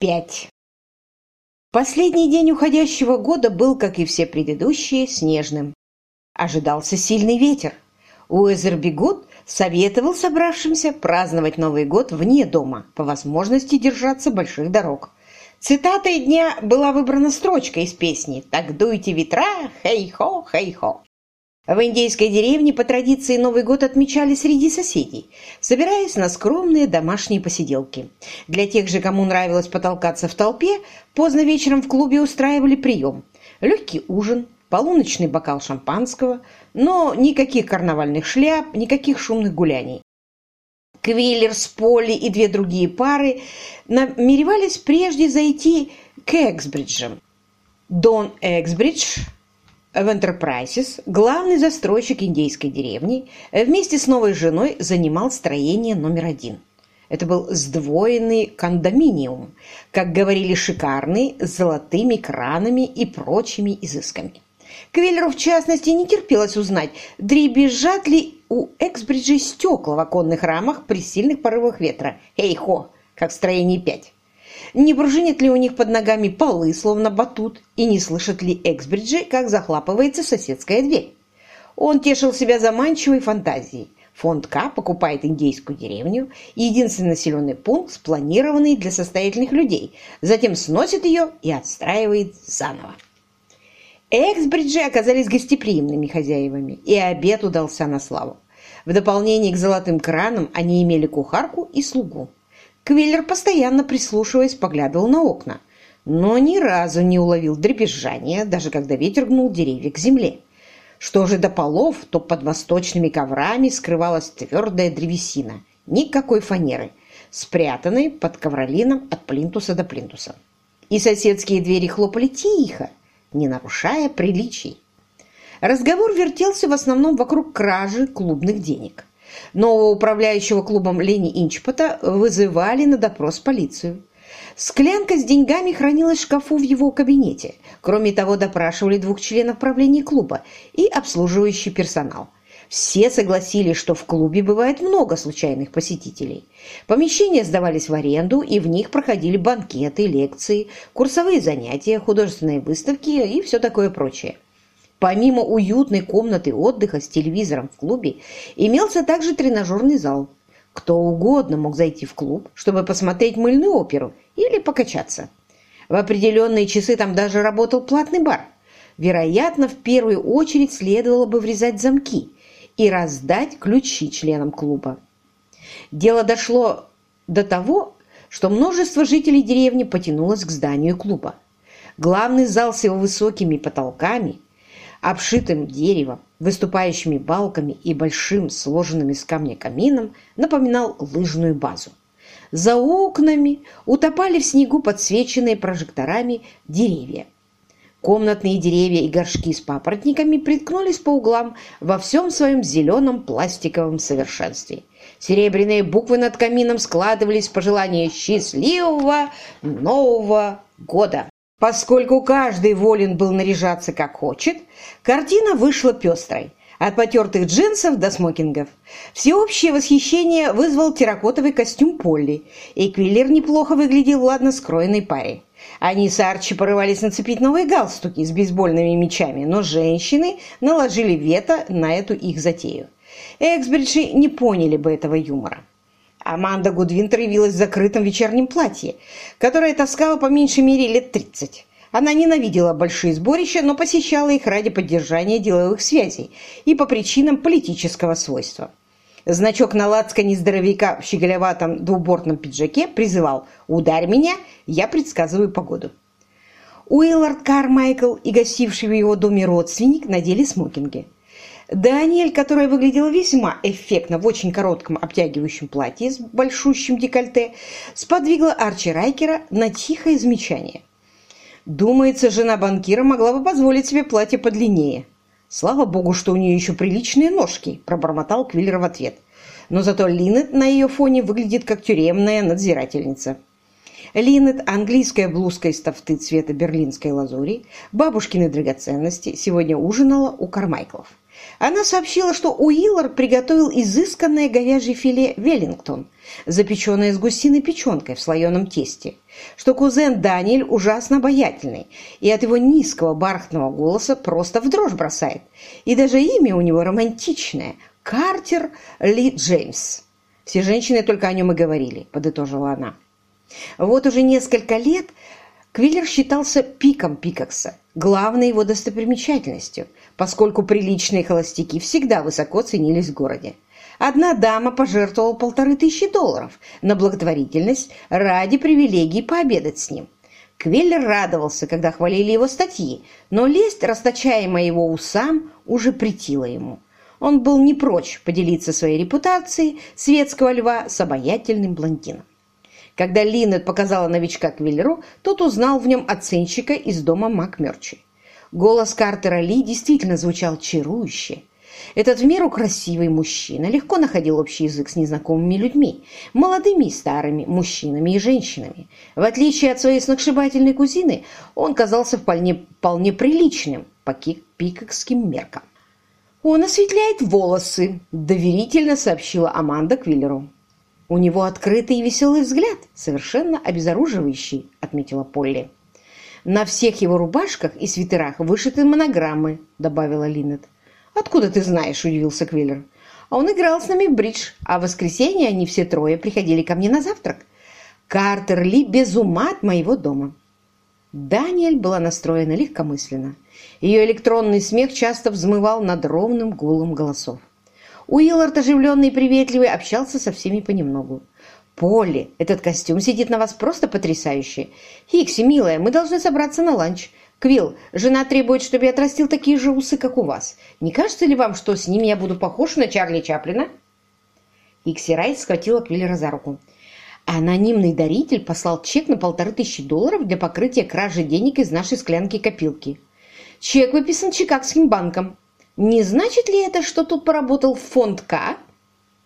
Пять. Последний день уходящего года был, как и все предыдущие, снежным. Ожидался сильный ветер. Уэзер Бегут советовал собравшимся праздновать Новый год вне дома, по возможности держаться больших дорог. Цитатой дня была выбрана строчка из песни «Так дуйте ветра, хей-хо, хей-хо». В индейской деревне по традиции Новый год отмечали среди соседей, собираясь на скромные домашние посиделки. Для тех же, кому нравилось потолкаться в толпе, поздно вечером в клубе устраивали прием. Легкий ужин, полуночный бокал шампанского, но никаких карнавальных шляп, никаких шумных гуляний. Квиллер с Полли и две другие пары намеревались прежде зайти к Эксбриджам. Дон Эксбридж в Enterprises, главный застройщик индейской деревни, вместе с новой женой занимал строение номер один. Это был сдвоенный кондоминиум, как говорили, шикарный, с золотыми кранами и прочими изысками. Квиллеру, в частности, не терпелось узнать, дребезжат ли у Эксбриджей стекла в оконных рамах при сильных порывах ветра. Эй-хо, как в строении 5. Не пружинят ли у них под ногами полы, словно батут, и не слышат ли Эксбриджи, как захлапывается соседская дверь? Он тешил себя заманчивой фантазией. Фонд К покупает индейскую деревню, единственный населенный пункт, спланированный для состоятельных людей, затем сносит ее и отстраивает заново. Эксбриджи оказались гостеприимными хозяевами, и обед удался на славу. В дополнение к золотым кранам они имели кухарку и слугу. Квиллер, постоянно прислушиваясь, поглядывал на окна, но ни разу не уловил дребезжания, даже когда ветер гнул деревья к земле. Что же до полов, то под восточными коврами скрывалась твердая древесина, никакой фанеры, спрятанной под ковролином от плинтуса до плинтуса. И соседские двери хлопали тихо, не нарушая приличий. Разговор вертелся в основном вокруг кражи клубных денег. Нового управляющего клубом Лени Инчпота вызывали на допрос полицию. Склянка с деньгами хранилась в шкафу в его кабинете. Кроме того, допрашивали двух членов правления клуба и обслуживающий персонал. Все согласились, что в клубе бывает много случайных посетителей. Помещения сдавались в аренду, и в них проходили банкеты, лекции, курсовые занятия, художественные выставки и все такое прочее. Помимо уютной комнаты отдыха с телевизором в клубе, имелся также тренажерный зал. Кто угодно мог зайти в клуб, чтобы посмотреть мыльную оперу или покачаться. В определенные часы там даже работал платный бар. Вероятно, в первую очередь следовало бы врезать замки и раздать ключи членам клуба. Дело дошло до того, что множество жителей деревни потянулось к зданию клуба. Главный зал с его высокими потолками – обшитым деревом, выступающими балками и большим сложенным из камня камином, напоминал лыжную базу. За окнами утопали в снегу подсвеченные прожекторами деревья. Комнатные деревья и горшки с папоротниками приткнулись по углам во всем своем зеленом пластиковом совершенстве. Серебряные буквы над камином складывались в пожелание счастливого Нового года. Поскольку каждый волен был наряжаться как хочет, картина вышла пестрой. От потертых джинсов до смокингов. Всеобщее восхищение вызвал терракотовый костюм Полли, и Квиллер неплохо выглядел в ладно скроенной паре. Они с Арчи порывались нацепить новые галстуки с бейсбольными мечами, но женщины наложили вето на эту их затею. Эксбриджи не поняли бы этого юмора. Аманда Гудвинтер явилась в закрытом вечернем платье, которое таскала по меньшей мере лет 30. Она ненавидела большие сборища, но посещала их ради поддержания деловых связей и по причинам политического свойства. Значок на лацкане здоровяка в щеголеватом двубортном пиджаке призывал «Ударь меня, я предсказываю погоду». Уиллард Кармайкл и гостивший в его доме родственник надели смокинги. Даниэль, которая выглядела весьма эффектно в очень коротком обтягивающем платье с большущим декольте, сподвигла Арчи Райкера на тихое замечание. Думается, жена банкира могла бы позволить себе платье подлиннее. Слава богу, что у нее еще приличные ножки, пробормотал Квиллер в ответ. Но зато Линнет на ее фоне выглядит как тюремная надзирательница. Линнет, английская блузка из тофты цвета берлинской лазури, бабушкины драгоценности, сегодня ужинала у Кармайклов. Она сообщила, что Уиллард приготовил изысканное говяжье филе «Веллингтон», запеченное с гусиной печенкой в слоеном тесте, что кузен Даниэль ужасно обаятельный, и от его низкого бархатного голоса просто в дрожь бросает. И даже имя у него романтичное – Картер Ли Джеймс. Все женщины только о нем и говорили, подытожила она. Вот уже несколько лет Квиллер считался пиком Пикакса, главной его достопримечательностью, поскольку приличные холостяки всегда высоко ценились в городе. Одна дама пожертвовала полторы тысячи долларов на благотворительность ради привилегии пообедать с ним. Квиллер радовался, когда хвалили его статьи, но лесть, расточаемая его усам, уже претила ему. Он был не прочь поделиться своей репутацией светского льва с обаятельным блондином. Когда Линнет показала новичка Квиллеру, тот узнал в нем оценщика из дома МакМерчи. Голос Картера Ли действительно звучал чарующе. Этот в меру красивый мужчина легко находил общий язык с незнакомыми людьми, молодыми и старыми, мужчинами и женщинами. В отличие от своей сногсшибательной кузины, он казался вполне, вполне приличным по пикокским меркам. «Он осветляет волосы», – доверительно сообщила Аманда Квиллеру. «У него открытый и веселый взгляд, совершенно обезоруживающий», — отметила Полли. «На всех его рубашках и свитерах вышиты монограммы», — добавила Линнет. «Откуда ты знаешь?» — удивился Квиллер. «А он играл с нами в бридж, а в воскресенье они все трое приходили ко мне на завтрак. Картер Ли без ума от моего дома». Даниэль была настроена легкомысленно. Ее электронный смех часто взмывал над ровным гулом голосов. Уиллард, оживленный и приветливый, общался со всеми понемногу. «Полли, этот костюм сидит на вас просто потрясающе. Хикси, милая, мы должны собраться на ланч. Квилл, жена требует, чтобы я отрастил такие же усы, как у вас. Не кажется ли вам, что с ними я буду похож на Чарли Чаплина?» Хикси Райт схватила Квиллера за руку. Анонимный даритель послал чек на полторы тысячи долларов для покрытия кражи денег из нашей склянки-копилки. Чек выписан Чикагским банком. Не значит ли это, что тут поработал фонд К?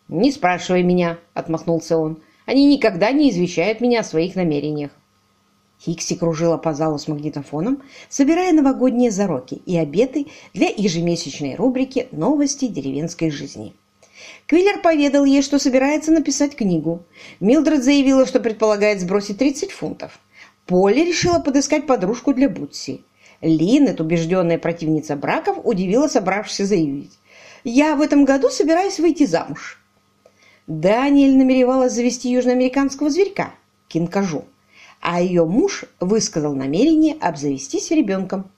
Не спрашивай меня, отмахнулся он. Они никогда не извещают меня о своих намерениях. Хикси кружила по залу с магнитофоном, собирая новогодние зароки и обеты для ежемесячной рубрики «Новости деревенской жизни». Квиллер поведал ей, что собирается написать книгу. Милдред заявила, что предполагает сбросить 30 фунтов. Полли решила подыскать подружку для Бутси. Линет, убежденная противница браков, удивила собравшихся заявить. «Я в этом году собираюсь выйти замуж». Даниэль намеревалась завести южноамериканского зверька, кинкажу, а ее муж высказал намерение обзавестись ребенком.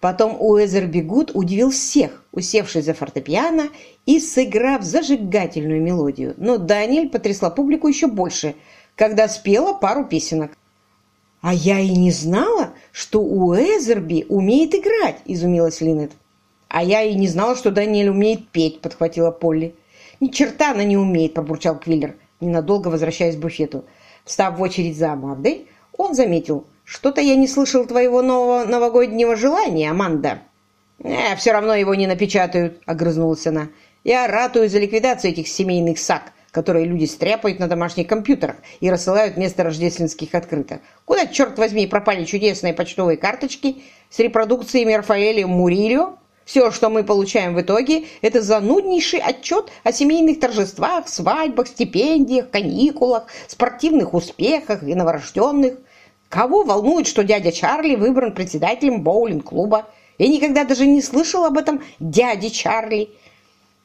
Потом Уэзер Бегут удивил всех, усевшись за фортепиано и сыграв зажигательную мелодию. Но Даниэль потрясла публику еще больше, когда спела пару песенок. «А я и не знала, что у Эзерби умеет играть», – изумилась Линет. «А я и не знала, что Даниэль умеет петь», – подхватила Полли. «Ни черта она не умеет», – пробурчал Квиллер, ненадолго возвращаясь к буфету. Встав в очередь за Амандой, он заметил, «Что-то я не слышал твоего нового новогоднего желания, Аманда». «Э, все равно его не напечатают», – огрызнулась она. «Я ратую за ликвидацию этих семейных сак которые люди стряпают на домашних компьютерах и рассылают вместо рождественских открыток. Куда, черт возьми, пропали чудесные почтовые карточки с репродукциями Рафаэля Мурильо? Все, что мы получаем в итоге, это зануднейший отчет о семейных торжествах, свадьбах, стипендиях, каникулах, спортивных успехах и новорожденных. Кого волнует, что дядя Чарли выбран председателем боулинг-клуба? Я никогда даже не слышал об этом дяде Чарли.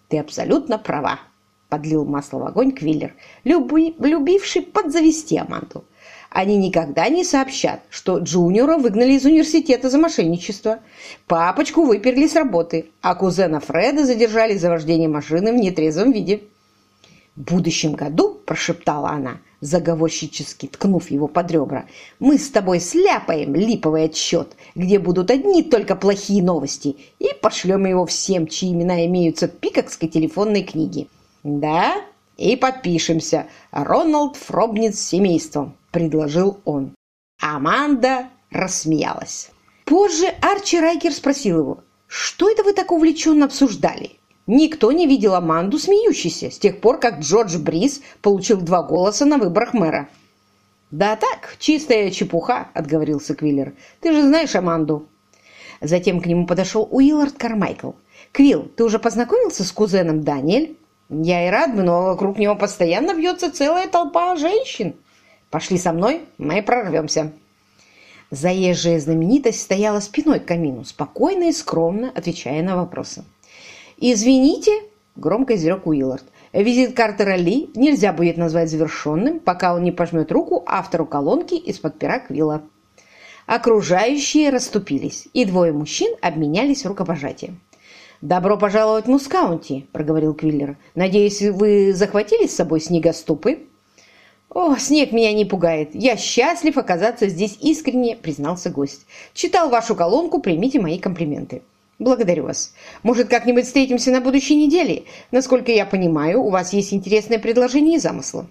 Ты абсолютно права, подлил масло в огонь Квиллер, люби, любивший подзавести Аманду. Они никогда не сообщат, что Джуниора выгнали из университета за мошенничество. Папочку выперли с работы, а кузена Фреда задержали за вождение машины в нетрезвом виде. «В будущем году», – прошептала она, заговорщически ткнув его под ребра, «мы с тобой сляпаем липовый отчет, где будут одни только плохие новости, и пошлем его всем, чьи имена имеются в пикокской телефонной книге». «Да, и подпишемся. Роналд Фробниц с семейством», – предложил он. Аманда рассмеялась. Позже Арчи Райкер спросил его, «Что это вы так увлеченно обсуждали?» Никто не видел Аманду смеющейся с тех пор, как Джордж Брис получил два голоса на выборах мэра. «Да так, чистая чепуха», — отговорился Квиллер. «Ты же знаешь Аманду». Затем к нему подошел Уиллард Кармайкл «Квилл, ты уже познакомился с кузеном Даниэль?» «Я и рад бы, но вокруг него постоянно бьется целая толпа женщин. Пошли со мной, мы прорвемся». Заезжая знаменитость стояла спиной к камину, спокойно и скромно отвечая на вопросы. «Извините», — громко изрек Уиллард, «визит Картера Ли нельзя будет назвать завершенным, пока он не пожмет руку автору колонки из-под пера Квилла». Окружающие расступились, и двое мужчин обменялись рукопожатием. «Добро пожаловать в Мускаунти», — проговорил Квиллер. «Надеюсь, вы захватили с собой снегоступы?» «О, снег меня не пугает. Я счастлив оказаться здесь искренне», — признался гость. «Читал вашу колонку, примите мои комплименты». «Благодарю вас. Может, как-нибудь встретимся на будущей неделе? Насколько я понимаю, у вас есть интересное предложение и замыслы».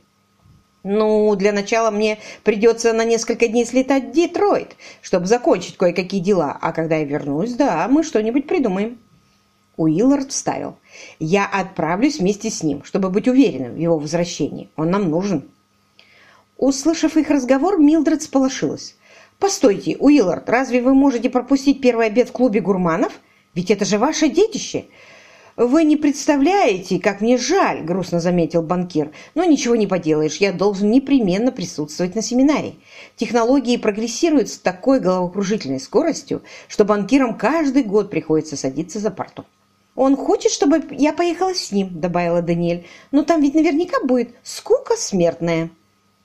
«Ну, для начала мне придется на несколько дней слетать в Детройт, чтобы закончить кое-какие дела, а когда я вернусь, да, мы что-нибудь придумаем». Уиллард вставил. «Я отправлюсь вместе с ним, чтобы быть уверенным в его возвращении. Он нам нужен». Услышав их разговор, Милдред сполошилась. «Постойте, Уиллард, разве вы можете пропустить первый обед в клубе гурманов? Ведь это же ваше детище!» «Вы не представляете, как мне жаль», — грустно заметил банкир. «Но ничего не поделаешь, я должен непременно присутствовать на семинаре. Технологии прогрессируют с такой головокружительной скоростью, что банкирам каждый год приходится садиться за парту». «Он хочет, чтобы я поехала с ним», — добавила Даниэль. «Но там ведь наверняка будет скука смертная».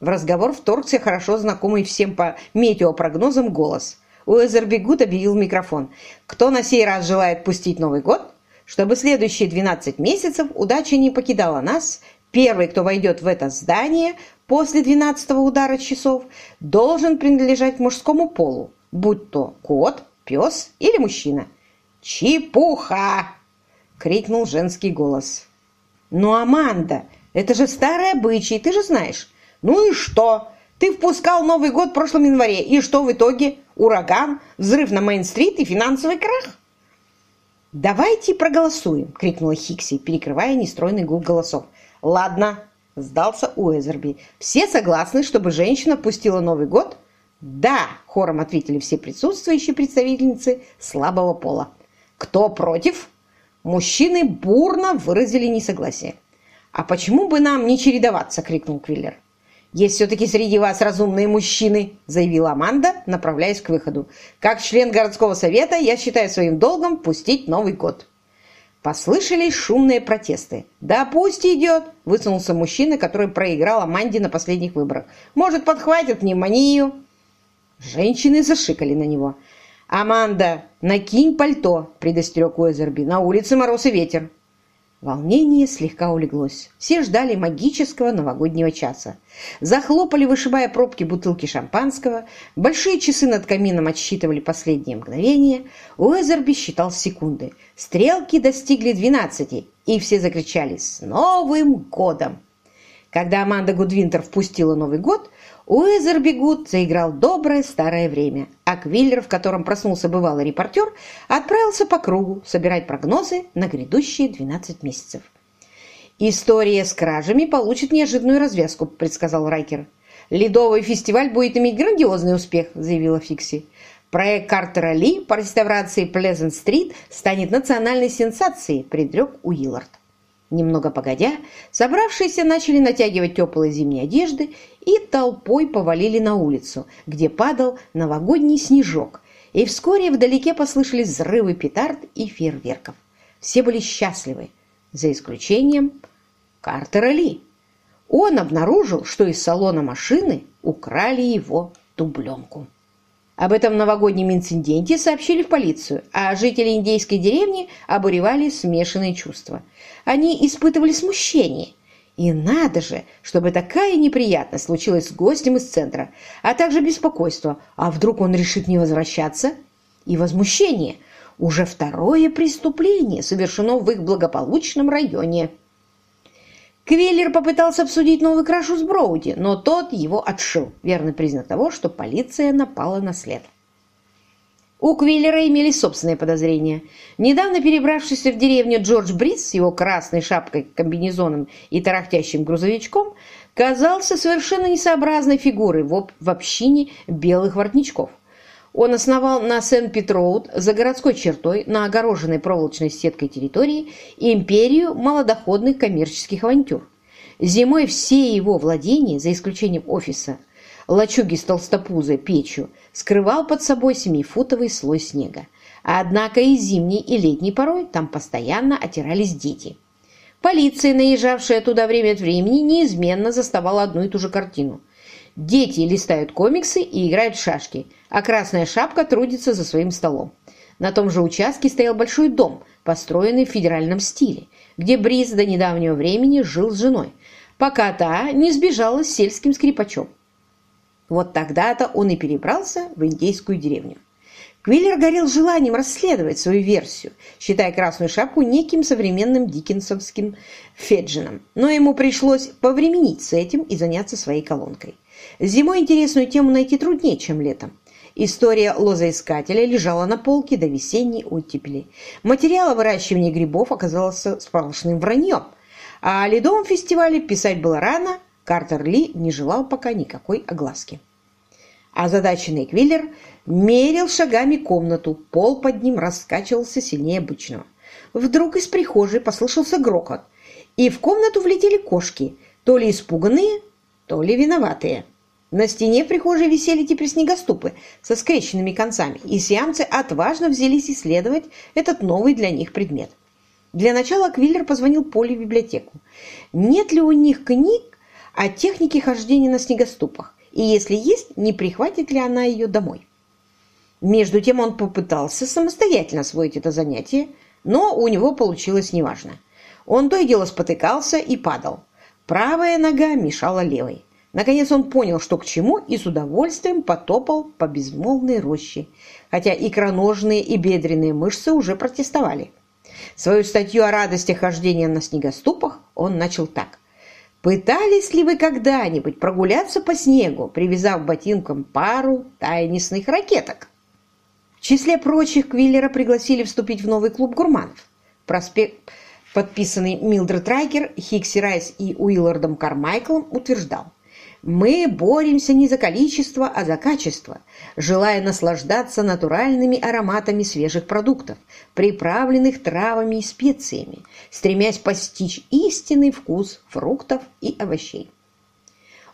В разговор вторгся хорошо знакомый всем по метеопрогнозам голос. Уэзербигут объявил микрофон. «Кто на сей раз желает пустить Новый год? Чтобы следующие 12 месяцев удача не покидала нас, первый, кто войдет в это здание после 12 удара часов, должен принадлежать мужскому полу, будь то кот, пес или мужчина». «Чепуха!» — крикнул женский голос. «Ну, Аманда, это же старый обычай, ты же знаешь. Ну и что? Ты впускал Новый год в прошлом январе, и что в итоге? Ураган, взрыв на Мейн-стрит и финансовый крах?» «Давайте проголосуем!» — крикнула Хикси, перекрывая нестройный гул голосов. «Ладно!» — сдался Уэзерби. «Все согласны, чтобы женщина пустила Новый год?» «Да!» — хором ответили все присутствующие представительницы слабого пола. «Кто против?» Мужчины бурно выразили несогласие. «А почему бы нам не чередоваться?» — крикнул Квиллер. «Есть все-таки среди вас разумные мужчины», — заявила Аманда, направляясь к выходу. «Как член городского совета я считаю своим долгом пустить Новый год». Послышались шумные протесты. «Да пусть идет!» – высунулся мужчина, который проиграл Аманде на последних выборах. «Может, подхватит пневмонию?» Женщины зашикали на него. «Аманда, накинь пальто!» – предостерег Уэзерби. «На улице мороз и ветер!» Волнение слегка улеглось. Все ждали магического новогоднего часа. Захлопали, вышибая пробки бутылки шампанского. Большие часы над камином отсчитывали последние мгновения. Уэзерби считал секунды. Стрелки достигли двенадцати, и все закричали «С Новым годом!». Когда Аманда Гудвинтер впустила Новый год, Уэзербигут заиграл доброе старое время, а Квиллер, в котором проснулся бывалый репортер, отправился по кругу собирать прогнозы на грядущие 12 месяцев. «История с кражами получит неожиданную развязку», — предсказал Райкер. «Ледовый фестиваль будет иметь грандиозный успех», — заявила Фикси. «Проект Картера Ли по реставрации Плезент-стрит станет национальной сенсацией», — предрек Уиллард. Немного погодя, собравшиеся начали натягивать теплые зимние одежды и толпой повалили на улицу, где падал новогодний снежок, и вскоре вдалеке послышались взрывы петард и фейерверков. Все были счастливы, за исключением Картера Ли. Он обнаружил, что из салона машины украли его дубленку. Об этом новогоднем инциденте сообщили в полицию, а жители индейской деревни обуревали смешанные чувства. Они испытывали смущение. И надо же, чтобы такая неприятность случилась с гостем из центра, а также беспокойство, а вдруг он решит не возвращаться? И возмущение. Уже второе преступление совершено в их благополучном районе. Квеллер попытался обсудить новый крашу с Броуди, но тот его отшил. Верный признак того, что полиция напала на след. У Квиллера имели собственные подозрения. Недавно перебравшийся в деревню Джордж Брис с его красной шапкой, комбинезоном и тарахтящим грузовичком казался совершенно несообразной фигурой в общине белых воротничков. Он основал на Сент-Пит-Роуд за городской чертой на огороженной проволочной сеткой территории империю малодоходных коммерческих авантюр. Зимой все его владения, за исключением офиса, лачуги с толстопузой печью, скрывал под собой семифутовый слой снега. Однако и зимней, и летней порой там постоянно отирались дети. Полиция, наезжавшая туда время от времени, неизменно заставала одну и ту же картину – Дети листают комиксы и играют в шашки, а Красная Шапка трудится за своим столом. На том же участке стоял большой дом, построенный в федеральном стиле, где Бриз до недавнего времени жил с женой, пока та не сбежала с сельским скрипачом. Вот тогда-то он и перебрался в индейскую деревню. Квиллер горел желанием расследовать свою версию, считая Красную Шапку неким современным диккенсовским Феджином, но ему пришлось повременить с этим и заняться своей колонкой. Зимой интересную тему найти труднее, чем летом. История лозоискателя лежала на полке до весенней оттепели. Материал о выращивании грибов оказался сплошным враньем. А о ледовом фестивале писать было рано, Картер Ли не желал пока никакой огласки. Озадаченный Квиллер мерил шагами комнату, пол под ним раскачивался сильнее обычного. Вдруг из прихожей послышался грохот, и в комнату влетели кошки, то ли испуганные, то ли виноватые. На стене в прихожей висели теперь снегоступы со скрещенными концами, и сиамцы отважно взялись исследовать этот новый для них предмет. Для начала Квиллер позвонил Поле в библиотеку. Нет ли у них книг о технике хождения на снегоступах? И если есть, не прихватит ли она ее домой? Между тем он попытался самостоятельно освоить это занятие, но у него получилось неважно. Он то и дело спотыкался и падал. Правая нога мешала левой. Наконец он понял, что к чему, и с удовольствием потопал по безмолвной роще, хотя икроножные и бедренные мышцы уже протестовали. Свою статью о радости хождения на снегоступах он начал так. «Пытались ли вы когда-нибудь прогуляться по снегу, привязав ботинкам пару тайнисных ракеток?» В числе прочих Квиллера пригласили вступить в новый клуб гурманов. Проспект, подписанный Милдред Райкер, Хикси Райс и Уиллардом Кармайклом, утверждал, мы боремся не за количество, а за качество, желая наслаждаться натуральными ароматами свежих продуктов, приправленных травами и специями, стремясь постичь истинный вкус фруктов и овощей.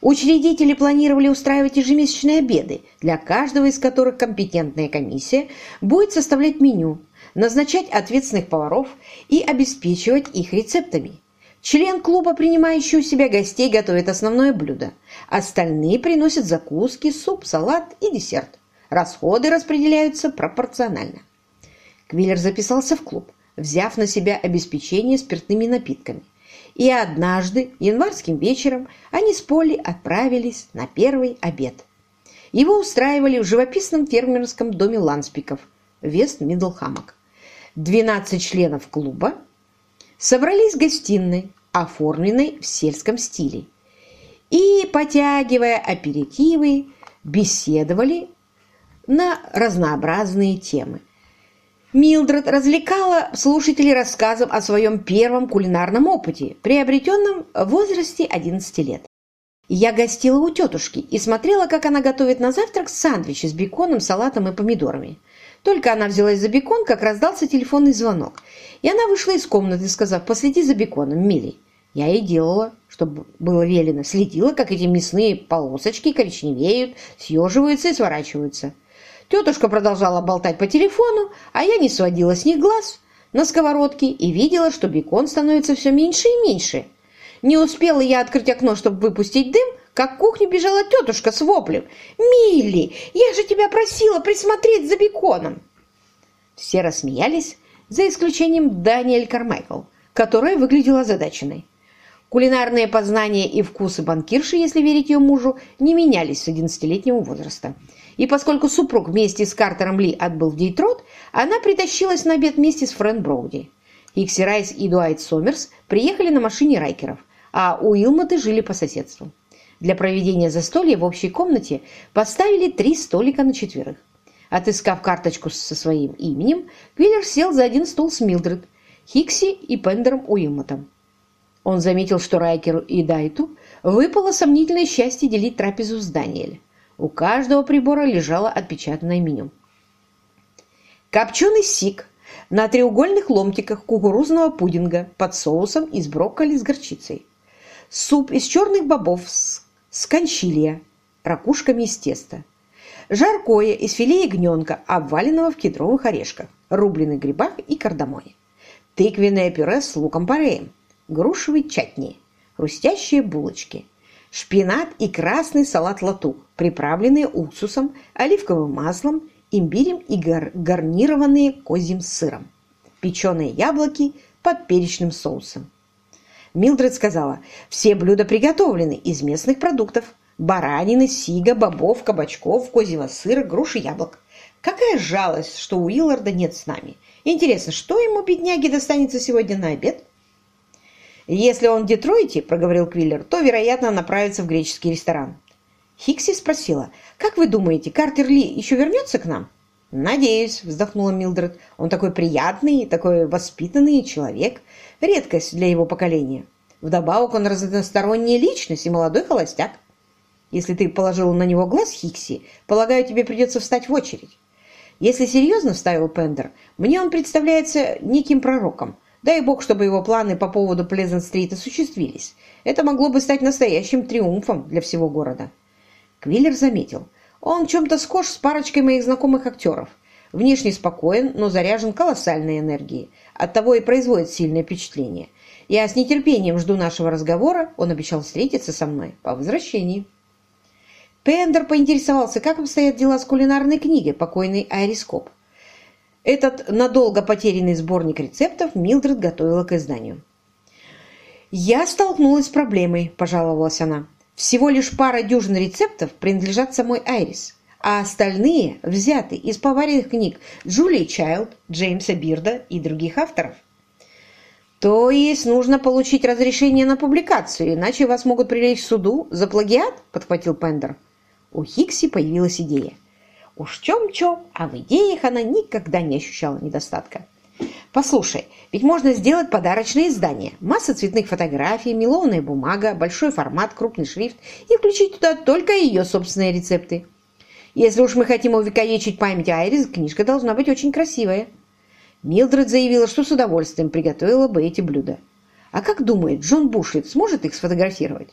Учредители планировали устраивать ежемесячные обеды, для каждого из которых компетентная комиссия будет составлять меню, назначать ответственных поваров и обеспечивать их рецептами. Член клуба, принимающий у себя гостей, готовит основное блюдо. Остальные приносят закуски, суп, салат и десерт. Расходы распределяются пропорционально. Квиллер записался в клуб, взяв на себя обеспечение спиртными напитками. И однажды, январским вечером, они с Полли отправились на первый обед. Его устраивали в живописном фермерском доме Ланспиков, Вест Мидлхаммок. 12 членов клуба собрались в гостиной, оформленной в сельском стиле, и, потягивая аперитивы, беседовали на разнообразные темы. Милдред развлекала слушателей рассказом о своем первом кулинарном опыте, приобретенном в возрасте 11 лет. Я гостила у тетушки и смотрела, как она готовит на завтрак сэндвичи с беконом, салатом и помидорами. Только она взялась за бекон, как раздался телефонный звонок. И она вышла из комнаты, сказав, последи за беконом, Милли. Я и делала, чтобы было велено. Следила, как эти мясные полосочки коричневеют, съеживаются и сворачиваются. Тетушка продолжала болтать по телефону, а я не сводила с них глаз на сковородке и видела, что бекон становится все меньше и меньше. Не успела я открыть окно, чтобы выпустить дым, как в кухню бежала тетушка с воплем. «Милли, я же тебя просила присмотреть за беконом!» Все рассмеялись, за исключением Даниэль Кармайкл, которая выглядела озадаченной. Кулинарные познания и вкусы банкирши, если верить ее мужу, не менялись с 11-летнего возраста. И поскольку супруг вместе с Картером Ли отбыл в Дейтрот, она притащилась на обед вместе с Фрэн Броуди. Икси Райс и Дуайт Сомерс приехали на машине Райкеров, а Уилмоты жили по соседству. Для проведения застолья в общей комнате поставили три столика на четверых. Отыскав карточку со своим именем, Квиллер сел за один стол с Милдред, Хикси и Пендером Уилмотом. Он заметил, что Райкеру и Дайту выпало сомнительное счастье делить трапезу с Даниэлем. У каждого прибора лежало отпечатанное меню. Копченый сик на треугольных ломтиках кукурузного пудинга под соусом из брокколи с горчицей. Суп из черных бобов с, с кончилья, ракушками из теста. Жаркое из филе ягненка, обваленного в кедровых орешках, рубленых грибах и кардамоне. Тыквенное пюре с луком-пореем. Грушевый чатни. Хрустящие булочки. Шпинат и красный салат-латук, приправленные уксусом, оливковым маслом, имбирем и гар гарнированные козьим сыром. Печеные яблоки под перечным соусом. Милдред сказала, все блюда приготовлены из местных продуктов. Баранины, сига, бобов, кабачков, козьего сыра, груши, яблок. Какая жалость, что Уилларда нет с нами. Интересно, что ему, бедняге, достанется сегодня на обед? Если он в Детройте, проговорил Квиллер, то, вероятно, направится в греческий ресторан. Хикси спросила, «Как вы думаете, Картер Ли еще вернется к нам?» «Надеюсь», — вздохнула Милдред. «Он такой приятный, такой воспитанный человек. Редкость для его поколения. Вдобавок он разносторонняя личность и молодой холостяк. Если ты положил на него глаз, Хикси, полагаю, тебе придется встать в очередь». «Если серьезно, — вставил Пендер, — мне он представляется неким пророком. Дай бог, чтобы его планы по поводу Плезент-стрит осуществились. Это могло бы стать настоящим триумфом для всего города». Квиллер заметил. Он чем-то схож с парочкой моих знакомых актеров. Внешне спокоен, но заряжен колоссальной энергией. Оттого и производит сильное впечатление. Я с нетерпением жду нашего разговора. Он обещал встретиться со мной по возвращении. Пендер поинтересовался, как обстоят дела с кулинарной книгой покойный Айрископ. Этот надолго потерянный сборник рецептов Милдред готовила к изданию. «Я столкнулась с проблемой», – пожаловалась она. Всего лишь пара дюжин рецептов принадлежат самой Айрис, а остальные взяты из поваренных книг Джулии Чайлд, Джеймса Бирда и других авторов. То есть нужно получить разрешение на публикацию, иначе вас могут привлечь к суду за плагиат, подхватил Пендер. У Хикси появилась идея. Уж чем-чем, а в идеях она никогда не ощущала недостатка. Послушай, ведь можно сделать подарочное издание. Масса цветных фотографий, мелованная бумага, большой формат, крупный шрифт и включить туда только ее собственные рецепты. Если уж мы хотим увековечить память Айрис, книжка должна быть очень красивая. Милдред заявила, что с удовольствием приготовила бы эти блюда. А как думает, Джон Бушет сможет их сфотографировать?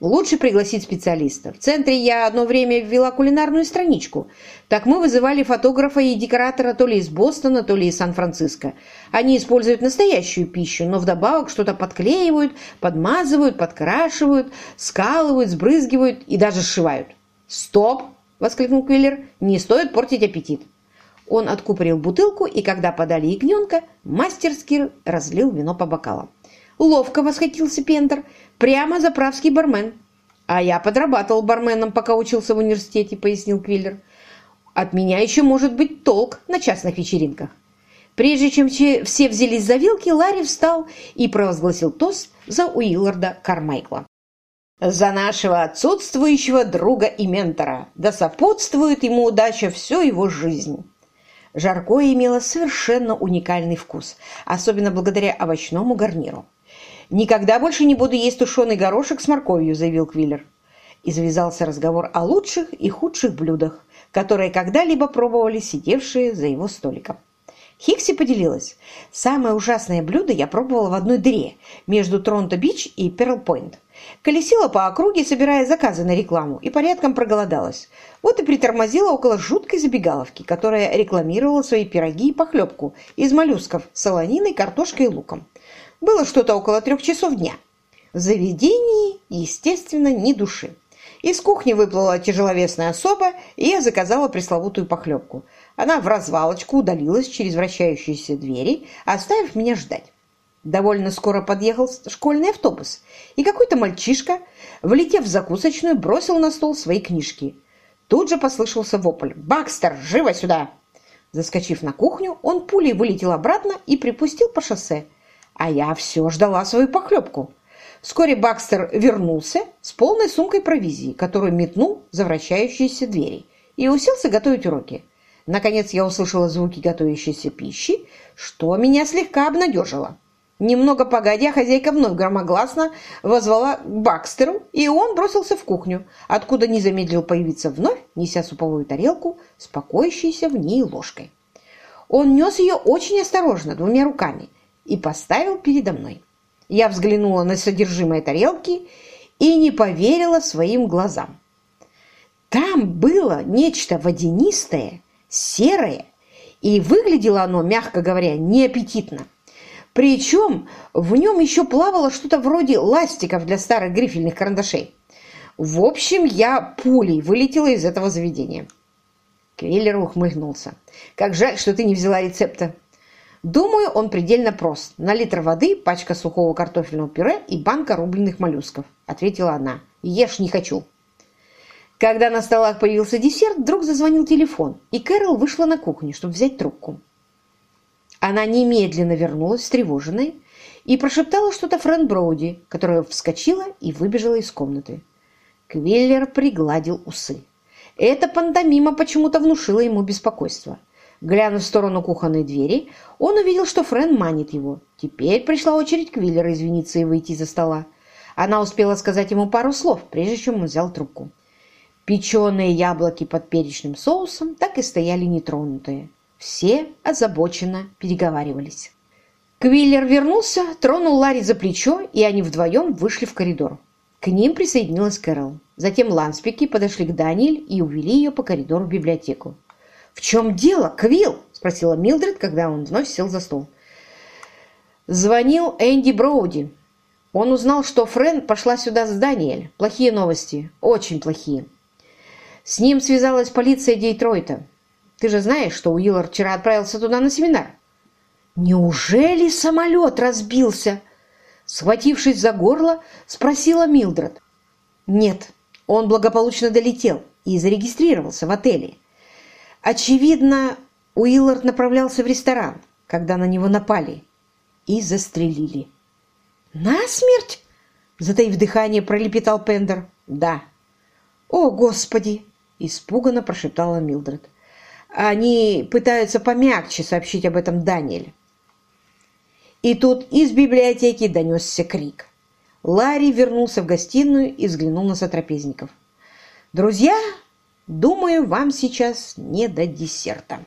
Лучше пригласить специалиста. В центре я одно время ввела кулинарную страничку. Так мы вызывали фотографа и декоратора то ли из Бостона, то ли из Сан-Франциско. Они используют настоящую пищу, но вдобавок что-то подклеивают, подмазывают, подкрашивают, скалывают, сбрызгивают и даже сшивают. «Стоп!» – воскликнул Квиллер. «Не стоит портить аппетит». Он откупорил бутылку, и когда подали ягненка, мастерски разлил вино по бокалам. «Ловко!» – восхитился Пендер. «Прямо заправский бармен». «А я подрабатывал барменом, пока учился в университете», – пояснил Квиллер. «От меня еще может быть толк на частных вечеринках». Прежде чем все взялись за вилки, Ларри встал и провозгласил тост за Уилларда Кармайкла. «За нашего отсутствующего друга и ментора! Да сопутствует ему удача всю его жизнь!» Жаркое имело совершенно уникальный вкус, особенно благодаря овощному гарниру. «Никогда больше не буду есть тушеный горошек с морковью», – заявил Квиллер. И завязался разговор о лучших и худших блюдах, которые когда-либо пробовали сидевшие за его столиком. Хикси поделилась. «Самое ужасное блюдо я пробовала в одной дыре между Тронто-Бич и Перл-Пойнт. Колесила по округе, собирая заказы на рекламу, и порядком проголодалась. Вот и притормозила около жуткой забегаловки, которая рекламировала свои пироги и похлебку из моллюсков с солониной, картошкой и луком. Было что-то около трех часов дня. В заведении, естественно, ни души. Из кухни выплыла тяжеловесная особа, и я заказала пресловутую похлебку. Она в развалочку удалилась через вращающиеся двери, оставив меня ждать. Довольно скоро подъехал школьный автобус, и какой-то мальчишка, влетев в закусочную, бросил на стол свои книжки. Тут же послышался вопль «Бакстер, живо сюда!». Заскочив на кухню, он пулей вылетел обратно и припустил по шоссе а я все ждала свою похлебку. Вскоре Бакстер вернулся с полной сумкой провизии, которую метнул за вращающиеся двери, и уселся готовить уроки. Наконец я услышала звуки готовящейся пищи, что меня слегка обнадежило. Немного погодя, хозяйка вновь громогласно возвала к Бакстеру, и он бросился в кухню, откуда не замедлил появиться вновь, неся суповую тарелку с покоящейся в ней ложкой. Он нес ее очень осторожно, двумя руками, и поставил передо мной. Я взглянула на содержимое тарелки и не поверила своим глазам. Там было нечто водянистое, серое, и выглядело оно, мягко говоря, неаппетитно. Причем в нем еще плавало что-то вроде ластиков для старых грифельных карандашей. В общем, я пулей вылетела из этого заведения. Квиллер ухмыльнулся. «Как жаль, что ты не взяла рецепта. Думаю, он предельно прост. На литр воды, пачка сухого картофельного пюре и банка рубленых моллюсков», — ответила она. «Ешь не хочу». Когда на столах появился десерт, вдруг зазвонил телефон, и Кэрол вышла на кухню, чтобы взять трубку. Она немедленно вернулась, встревоженной, и прошептала что-то Фрэн Броуди, которая вскочила и выбежала из комнаты. Квиллер пригладил усы. Эта пантомима почему-то внушила ему беспокойство. Глянув в сторону кухонной двери, он увидел, что Фрэн манит его. Теперь пришла очередь Квиллера извиниться и выйти за стола. Она успела сказать ему пару слов, прежде чем он взял трубку. Печеные яблоки под перечным соусом так и стояли нетронутые. Все озабоченно переговаривались. Квиллер вернулся, тронул Ларри за плечо, и они вдвоем вышли в коридор. К ним присоединилась Кэрол. Затем Ланспеки подошли к Даниэль и увели ее по коридору в библиотеку. «В чем дело, Квилл?» – спросила Милдред, когда он вновь сел за стол. Звонил Энди Броуди. Он узнал, что Френ пошла сюда с Даниэль. Плохие новости, очень плохие. С ним связалась полиция Дейтройта. Ты же знаешь, что Уиллар вчера отправился туда на семинар. Неужели самолет разбился? Схватившись за горло, спросила Милдред. Нет, он благополучно долетел и зарегистрировался в отеле. Очевидно, Уиллард направлялся в ресторан, когда на него напали и застрелили. «Насмерть?» — затаив дыхание, пролепетал Пендер. «Да». «О, Господи!» — испуганно прошептала Милдред. Они пытаются помягче сообщить об этом Даниэль. И тут из библиотеки донесся крик. Ларри вернулся в гостиную и взглянул на сотрапезников. «Друзья, думаю, вам сейчас не до десерта».